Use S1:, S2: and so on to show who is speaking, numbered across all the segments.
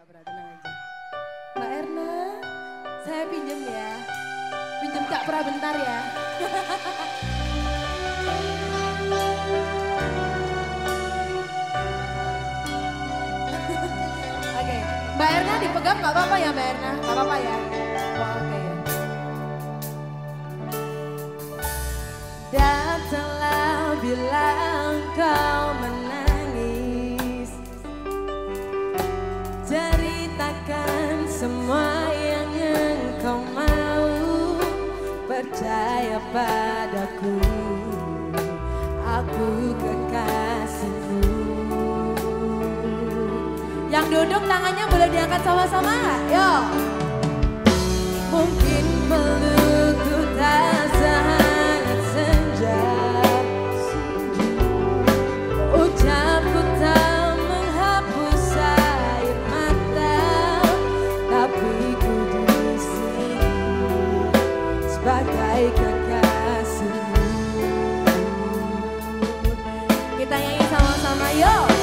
S1: enggak berat, tenang aja. Mbak Erna, saya pinjem ya. Pinjem Kak Pra bentar ya. Oke. Mbak Erna dipegang nggak apa-apa ya Mbak Erna? Nggak apa-apa ya. Semua yang engkau mau Percaya padaku. Aku kekasihmu. Yang duduk tangannya boleh diangkat sama-sama? Yo. Mungkin Kita nyanyi sama-sama yuk.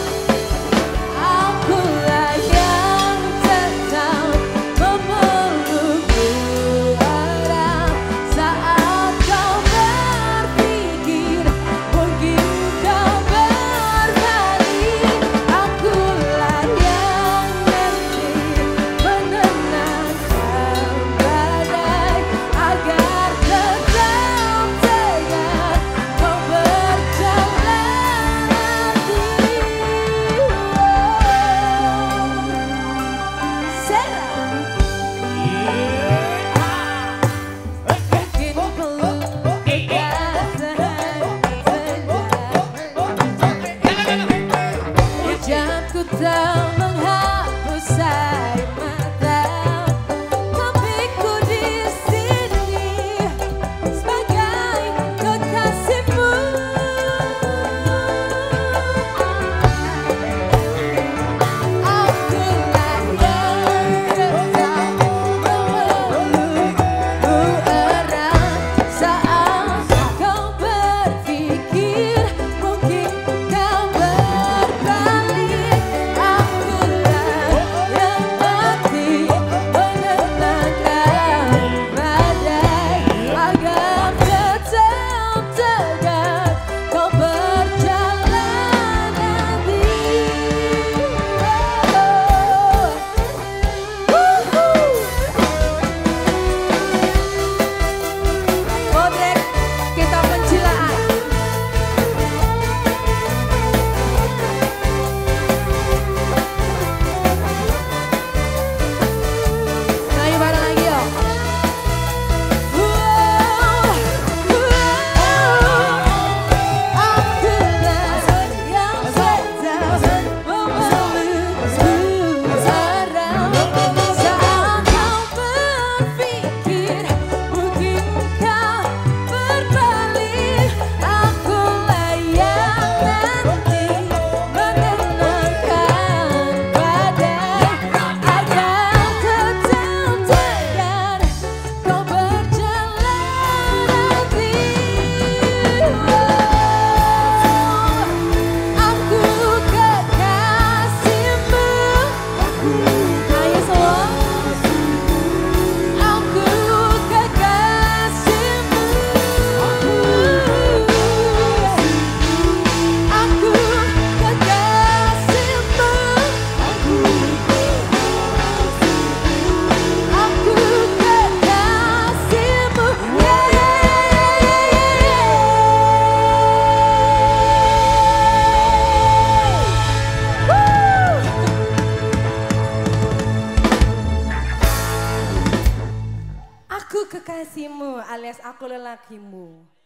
S1: down. kekasihmu alias aku lelakimu.